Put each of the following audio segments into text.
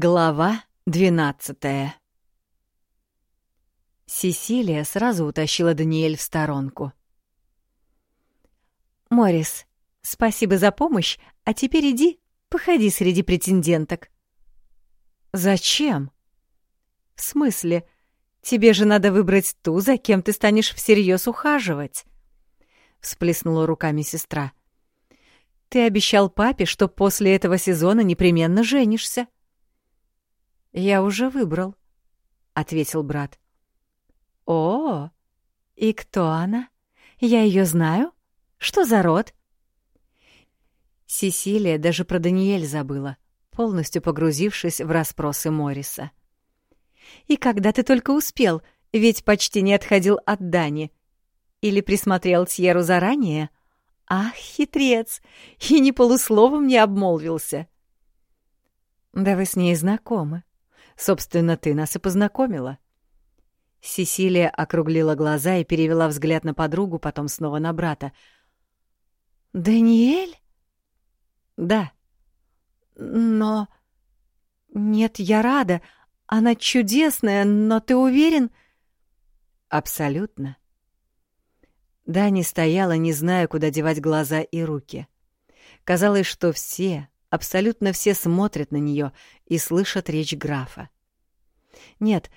Глава двенадцатая Сесилия сразу утащила Даниэль в сторонку. «Морис, спасибо за помощь, а теперь иди, походи среди претенденток». «Зачем?» «В смысле? Тебе же надо выбрать ту, за кем ты станешь всерьез ухаживать», — всплеснула руками сестра. «Ты обещал папе, что после этого сезона непременно женишься». «Я уже выбрал», — ответил брат. «О, и кто она? Я ее знаю? Что за род?» Сесилия даже про Даниэль забыла, полностью погрузившись в расспросы Морриса. «И когда ты только успел, ведь почти не отходил от Дани. Или присмотрел Тьеру заранее? Ах, хитрец! И ни полусловом не обмолвился!» «Да вы с ней знакомы», Собственно, ты нас и познакомила». Сесилия округлила глаза и перевела взгляд на подругу, потом снова на брата. «Даниэль?» «Да». «Но...» «Нет, я рада. Она чудесная, но ты уверен?» «Абсолютно». Дани стояла, не зная, куда девать глаза и руки. Казалось, что все, Абсолютно все смотрят на нее и слышат речь графа. Нет,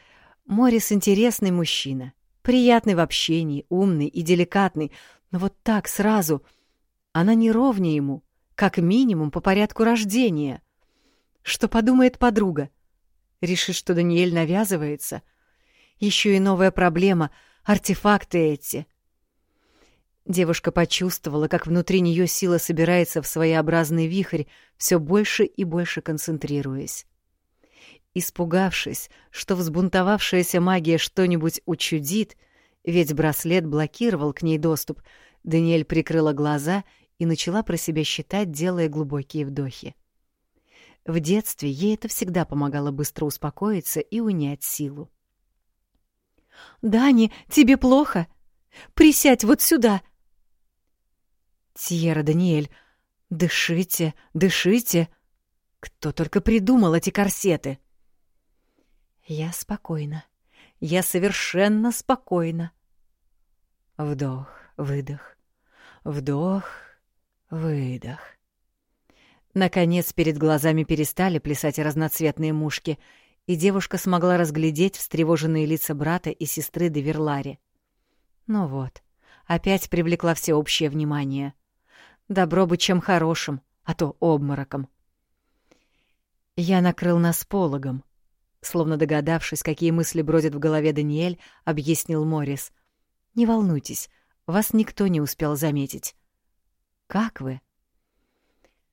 Морис интересный мужчина, приятный в общении, умный и деликатный, но вот так сразу она не ровня ему, как минимум по порядку рождения. Что подумает подруга? Решит, что Даниэль навязывается? Еще и новая проблема — артефакты эти. Девушка почувствовала, как внутри нее сила собирается в своеобразный вихрь, все больше и больше концентрируясь. Испугавшись, что взбунтовавшаяся магия что-нибудь учудит, ведь браслет блокировал к ней доступ, Даниэль прикрыла глаза и начала про себя считать, делая глубокие вдохи. В детстве ей это всегда помогало быстро успокоиться и унять силу. «Дани, тебе плохо? Присядь вот сюда!» Тьера Даниэль, дышите, дышите. Кто только придумал эти корсеты? Я спокойна. Я совершенно спокойна. Вдох, выдох. Вдох, выдох. Наконец перед глазами перестали плясать разноцветные мушки, и девушка смогла разглядеть встревоженные лица брата и сестры Деверлари. Ну вот, опять привлекла всеобщее внимание. Добро бы чем хорошим, а то обмороком. Я накрыл нас пологом. Словно догадавшись, какие мысли бродят в голове Даниэль, объяснил Морис. «Не волнуйтесь, вас никто не успел заметить. Как вы?»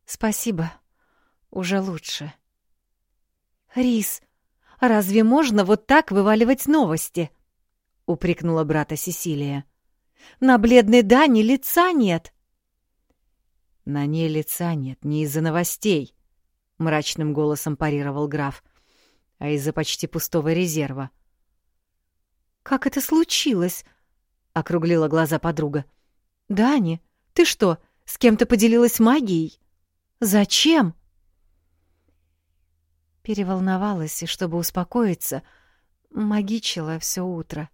«Спасибо. Уже лучше». «Рис, разве можно вот так вываливать новости?» — упрекнула брата Сесилия. «На бледной Дане лица нет». На ней лица нет не из-за новостей, мрачным голосом парировал граф, а из-за почти пустого резерва. Как это случилось? округлила глаза подруга. Дани, ты что, с кем-то поделилась магией? Зачем? Переволновалась, и чтобы успокоиться, магичила все утро.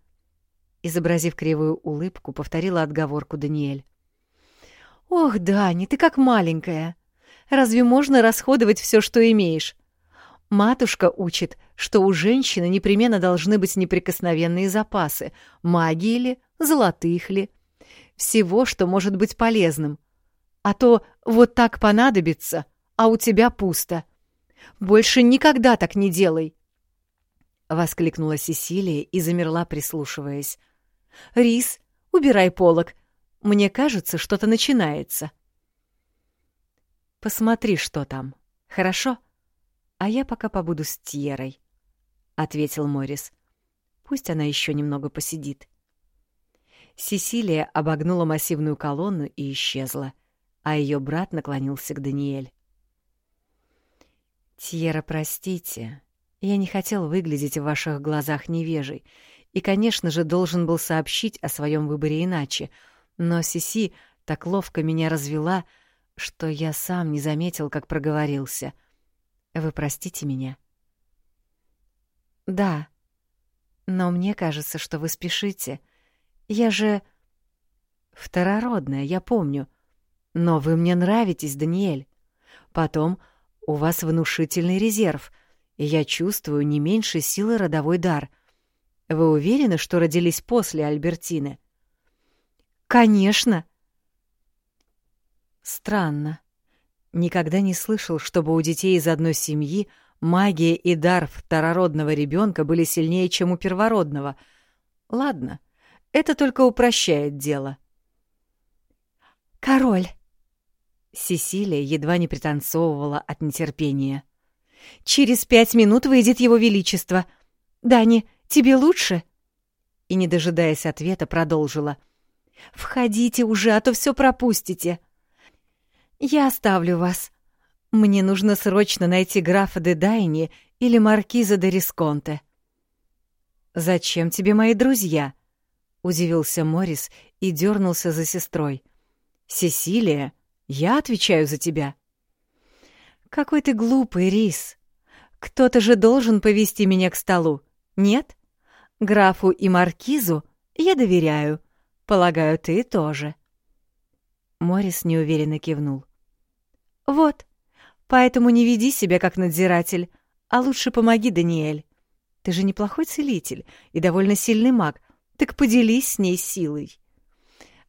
Изобразив кривую улыбку, повторила отговорку Даниэль. «Ох, Дани, ты как маленькая. Разве можно расходовать все, что имеешь? Матушка учит, что у женщины непременно должны быть неприкосновенные запасы, магии ли, золотых ли, всего, что может быть полезным. А то вот так понадобится, а у тебя пусто. Больше никогда так не делай!» Воскликнула Сесилия и замерла, прислушиваясь. «Рис, убирай полок, мне кажется, что-то начинается. Посмотри, что там. Хорошо? А я пока побуду с Тьерой, ответил Морис. Пусть она еще немного посидит. Сесилия обогнула массивную колонну и исчезла, а ее брат наклонился к Даниэль. «Тьера, простите, я не хотел выглядеть в ваших глазах невежей и, конечно же, должен был сообщить о своем выборе иначе — но Сиси так ловко меня развела, что я сам не заметил, как проговорился. Вы простите меня. Да. Но мне кажется, что вы спешите. Я же... Второродная, я помню. Но вы мне нравитесь, Даниэль. Потом, у вас внушительный резерв, и я чувствую не меньше силы родовой дар. Вы уверены, что родились после Альбертины? Конечно. Странно. Никогда не слышал, чтобы у детей из одной семьи магия и дар второродного ребенка были сильнее, чем у первородного. Ладно, это только упрощает дело. «Король!» Сесилия едва не пританцовывала от нетерпения. «Через пять минут выйдет его величество. Дани, тебе лучше?» И, не дожидаясь ответа, продолжила. «Входите уже, а то все пропустите». «Я оставлю вас. Мне нужно срочно найти графа де Дайни или маркиза де Рисконте». «Зачем тебе мои друзья?» — удивился Морис и дернулся за сестрой. «Сесилия, я отвечаю за тебя». «Какой ты глупый, Рис. Кто-то же должен повести меня к столу, нет? Графу и маркизу я доверяю. Полагаю, ты тоже». Морис неуверенно кивнул. «Вот, поэтому не веди себя как надзиратель, а лучше помоги, Даниэль. Ты же неплохой целитель и довольно сильный маг, так поделись с ней силой.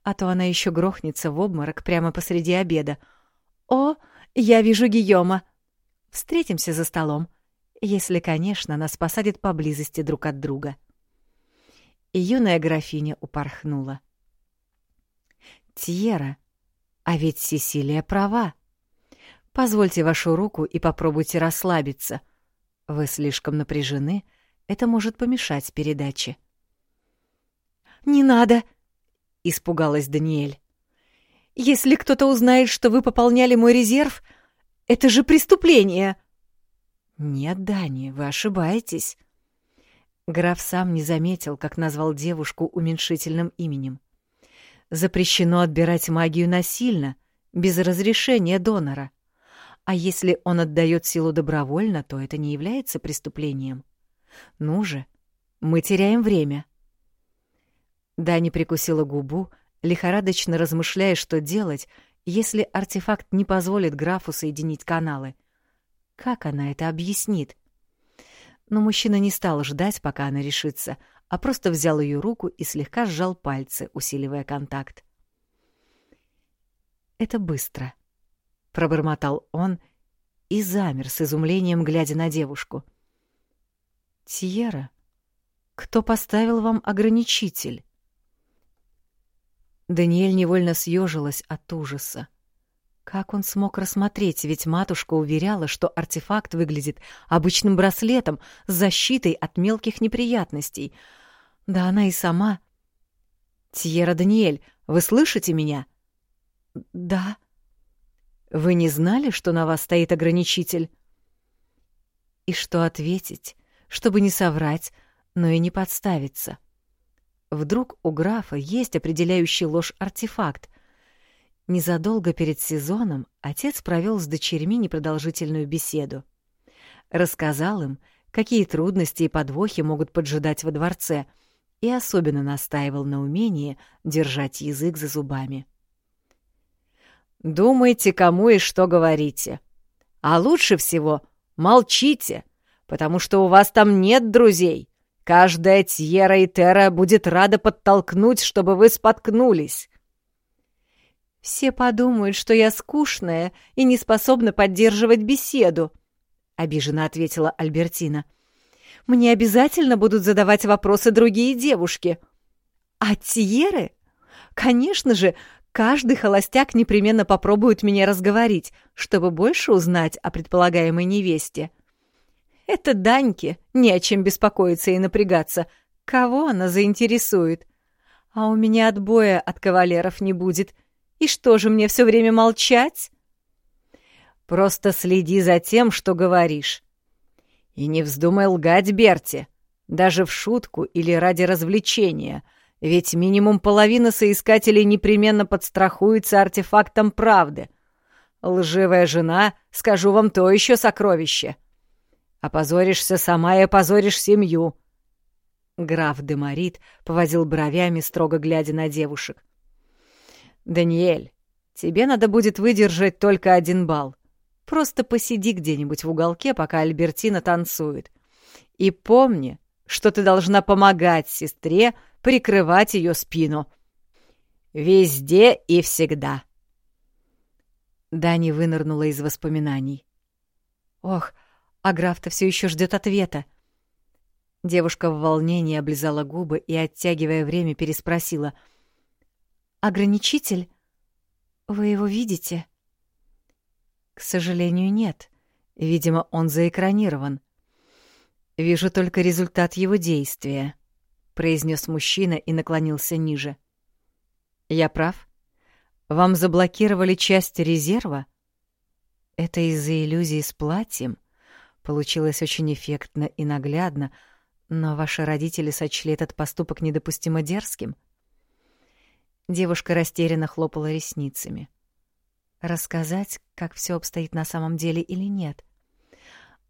А то она еще грохнется в обморок прямо посреди обеда. О, я вижу Гийома. Встретимся за столом, если, конечно, нас посадят поблизости друг от друга». И юная графиня упорхнула. «Тьера, а ведь Сесилия права. Позвольте вашу руку и попробуйте расслабиться. Вы слишком напряжены, это может помешать передаче. «Не надо!» — испугалась Даниэль. «Если кто-то узнает, что вы пополняли мой резерв, это же преступление!» «Нет, Дани, вы ошибаетесь». Граф сам не заметил, как назвал девушку уменьшительным именем. Запрещено отбирать магию насильно, без разрешения донора. А если он отдает силу добровольно, то это не является преступлением. Ну же, мы теряем время. Дани прикусила губу, лихорадочно размышляя, что делать, если артефакт не позволит графу соединить каналы. Как она это объяснит? Но мужчина не стал ждать, пока она решится — а просто взял ее руку и слегка сжал пальцы, усиливая контакт. «Это быстро», — пробормотал он и замер с изумлением, глядя на девушку. «Тьера, кто поставил вам ограничитель?» Даниэль невольно съежилась от ужаса. Как он смог рассмотреть, ведь матушка уверяла, что артефакт выглядит обычным браслетом с защитой от мелких неприятностей. Да она и сама... «Тьера Даниэль, вы слышите меня?» «Да». «Вы не знали, что на вас стоит ограничитель?» И что ответить, чтобы не соврать, но и не подставиться? Вдруг у графа есть определяющий ложь артефакт, Незадолго перед сезоном отец провел с дочерьми непродолжительную беседу. Рассказал им, какие трудности и подвохи могут поджидать во дворце, и особенно настаивал на умении держать язык за зубами. «Думайте, кому и что говорите. А лучше всего молчите, потому что у вас там нет друзей. Каждая Тьера и Тера будет рада подтолкнуть, чтобы вы споткнулись. Все подумают, что я скучная и не способна поддерживать беседу, обиженно ответила Альбертина. Мне обязательно будут задавать вопросы другие девушки. А Тьеры? Конечно же, каждый холостяк непременно попробует меня разговорить, чтобы больше узнать о предполагаемой невесте. Это Даньке, не о чем беспокоиться и напрягаться. Кого она заинтересует? А у меня отбоя от кавалеров не будет — и что же, мне все время молчать? Просто следи за тем, что говоришь. И не вздумай лгать Берти, даже в шутку или ради развлечения, ведь минимум половина соискателей непременно подстрахуется артефактом правды. Лживая жена, скажу вам, то еще сокровище. Опозоришься сама и опозоришь семью. Граф Демарит повозил бровями, строго глядя на девушек. «Даниэль, тебе надо будет выдержать только один балл. Просто посиди где-нибудь в уголке, пока Альбертина танцует. И помни, что ты должна помогать сестре прикрывать ее спину. Везде и всегда. Дани вынырнула из воспоминаний. Ох, а граф-то все еще ждет ответа. Девушка в волнении облизала губы и, оттягивая время, переспросила. «Ограничитель? Вы его видите?» «К сожалению, нет. Видимо, он заэкранирован. Вижу только результат его действия», — произнес мужчина и наклонился ниже. «Я прав? Вам заблокировали часть резерва?» «Это из-за иллюзии с платьем?» Получилось очень эффектно и наглядно, но ваши родители сочли этот поступок недопустимо дерзким. Девушка растерянно хлопала ресницами. Рассказать, как все обстоит на самом деле или нет?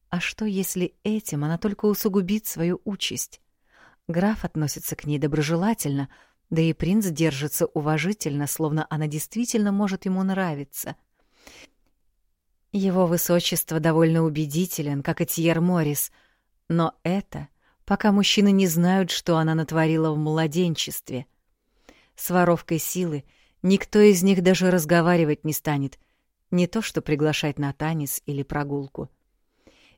А что, если этим она только усугубит свою участь? Граф относится к ней доброжелательно, да и принц держится уважительно, словно она действительно может ему нравиться. Его высочество довольно убедителен, как и Тьер Моррис, но это пока мужчины не знают, что она натворила в младенчестве. С воровкой силы никто из них даже разговаривать не станет, не то что приглашать на танец или прогулку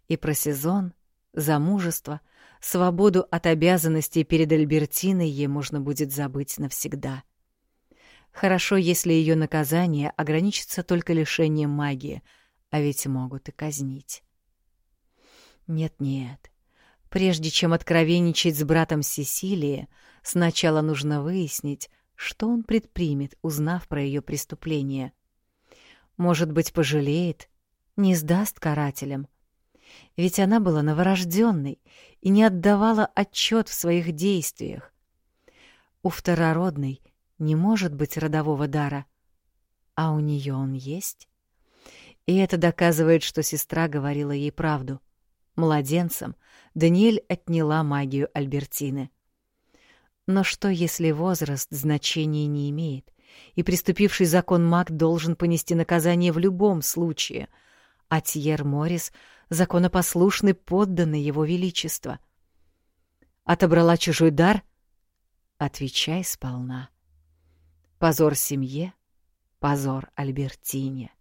и про сезон, замужество, свободу от обязанностей перед Альбертиной ей можно будет забыть навсегда. Хорошо, если ее наказание ограничится только лишением магии, а ведь могут и казнить. Нет-нет. Прежде чем откровенничать с братом Сесилии, сначала нужно выяснить, что он предпримет, узнав про ее преступление. Может быть, пожалеет, не сдаст карателям, ведь она была новорожденной и не отдавала отчет в своих действиях. У второродной не может быть родового дара, а у нее он есть. И это доказывает, что сестра говорила ей правду. Младенцам Даниэль отняла магию Альбертины. Но что, если возраст значения не имеет, и приступивший закон маг должен понести наказание в любом случае, а Тьер Моррис — законопослушный подданный его величества. Отобрала чужой дар? Отвечай сполна. Позор семье, позор Альбертине.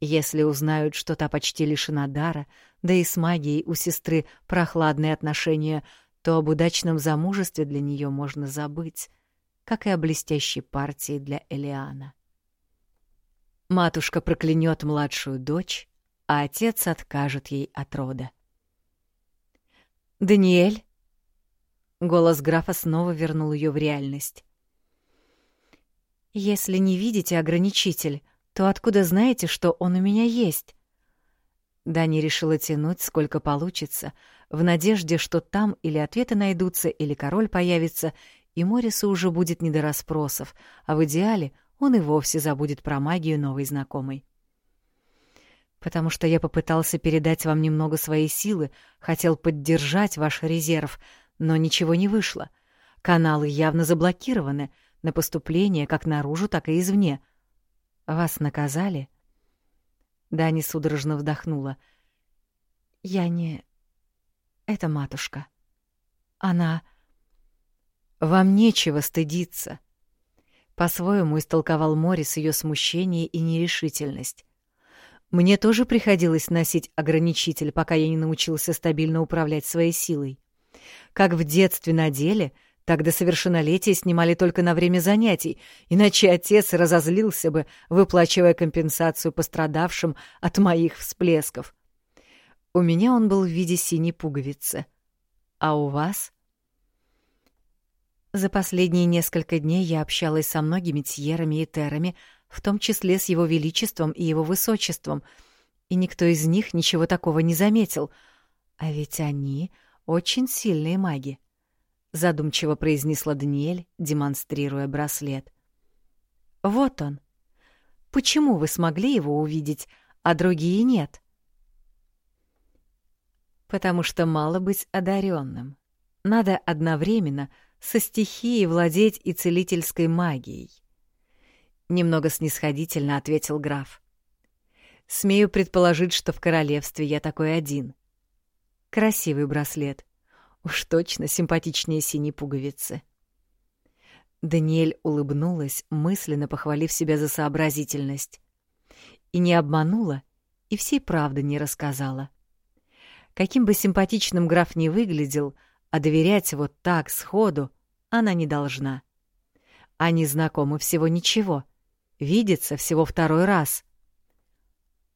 Если узнают, что та почти лишена дара, да и с магией у сестры прохладные отношения, то об удачном замужестве для нее можно забыть, как и о блестящей партии для Элиана. Матушка проклянет младшую дочь, а отец откажет ей от рода. «Даниэль?» Голос графа снова вернул ее в реальность. «Если не видите ограничитель, то откуда знаете, что он у меня есть?» Дани решила тянуть, сколько получится, в надежде, что там или ответы найдутся, или король появится, и Морису уже будет не до расспросов, а в идеале он и вовсе забудет про магию новой знакомой потому что я попытался передать вам немного своей силы, хотел поддержать ваш резерв, но ничего не вышло. Каналы явно заблокированы на поступление как наружу, так и извне. Вас наказали?» Дани судорожно вздохнула. «Я не... Это матушка. Она... Вам нечего стыдиться». По-своему истолковал Морис ее смущение и нерешительность. Мне тоже приходилось носить ограничитель, пока я не научился стабильно управлять своей силой. Как в детстве на деле, так до совершеннолетия снимали только на время занятий, иначе отец разозлился бы, выплачивая компенсацию пострадавшим от моих всплесков. У меня он был в виде синей пуговицы. А у вас? За последние несколько дней я общалась со многими тьерами и терами, в том числе с его величеством и его высочеством, и никто из них ничего такого не заметил. А ведь они очень сильные маги, задумчиво произнесла Даниэль, демонстрируя браслет. Вот он. Почему вы смогли его увидеть, а другие нет? Потому что мало быть одаренным. Надо одновременно со стихией владеть и целительской магией. Немного снисходительно ответил граф. Смею предположить, что в королевстве я такой один. Красивый браслет. Уж точно симпатичнее синей пуговицы. Даниэль улыбнулась, мысленно похвалив себя за сообразительность. И не обманула, и всей правды не рассказала. Каким бы симпатичным граф ни выглядел, а доверять вот так, сходу, она не должна. Они знакомы всего ничего, видятся всего второй раз.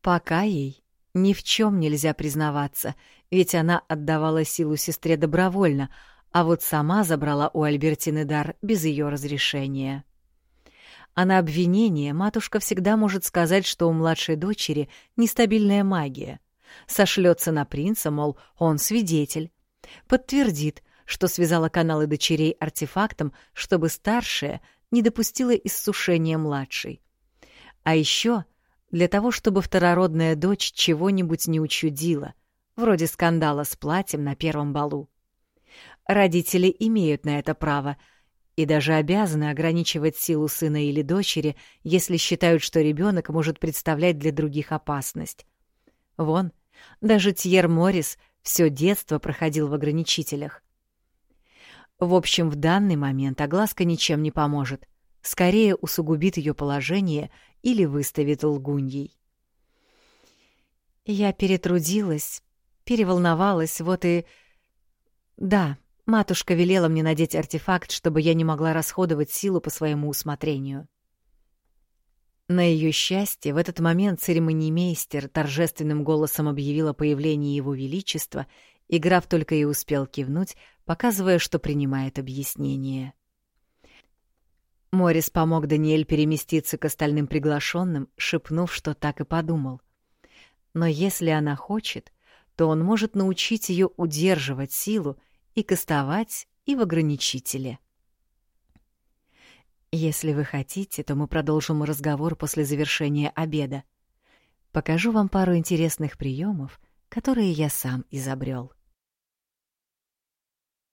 Пока ей ни в чем нельзя признаваться, ведь она отдавала силу сестре добровольно, а вот сама забрала у Альбертины дар без ее разрешения. А на обвинение матушка всегда может сказать, что у младшей дочери нестабильная магия. Сошлется на принца, мол, он свидетель. Подтвердит, что связала каналы дочерей артефактом, чтобы старшая не допустила иссушения младшей. А еще для того, чтобы второродная дочь чего-нибудь не учудила, вроде скандала с платьем на первом балу. Родители имеют на это право и даже обязаны ограничивать силу сына или дочери, если считают, что ребенок может представлять для других опасность. Вон, даже Тьер Моррис все детство проходил в ограничителях. В общем, в данный момент огласка ничем не поможет. Скорее усугубит ее положение или выставит лгуньей. Я перетрудилась, переволновалась, вот и... Да, матушка велела мне надеть артефакт, чтобы я не могла расходовать силу по своему усмотрению. На ее счастье, в этот момент церемониймейстер торжественным голосом объявил о появлении его величества, и граф только и успел кивнуть, показывая, что принимает объяснение. Морис помог Даниэль переместиться к остальным приглашенным, шепнув, что так и подумал. Но если она хочет, то он может научить ее удерживать силу и кастовать и в ограничителе. Если вы хотите, то мы продолжим разговор после завершения обеда. Покажу вам пару интересных приемов, которые я сам изобрел.